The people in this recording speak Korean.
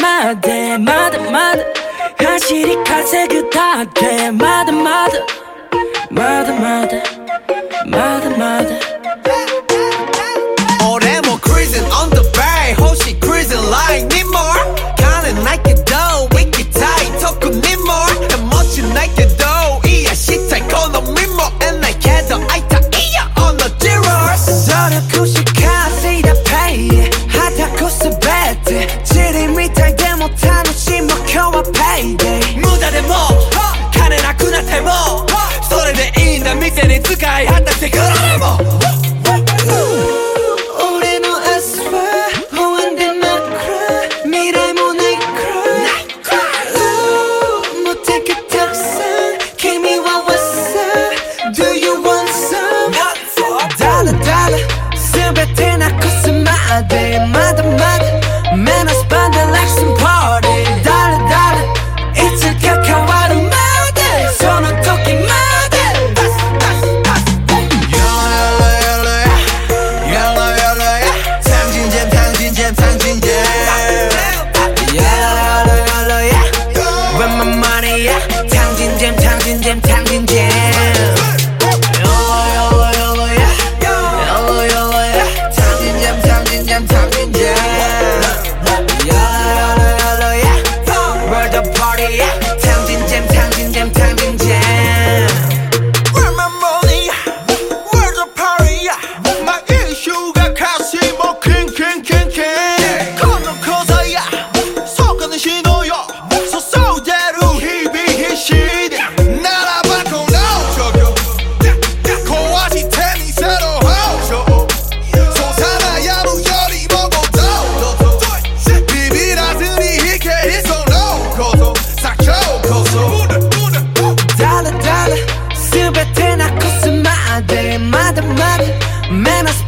마대 마대 마대. 현실이 갈색이 다돼 마대 마대. 마대 마대 마대 마대. I had to take her them tank Man, I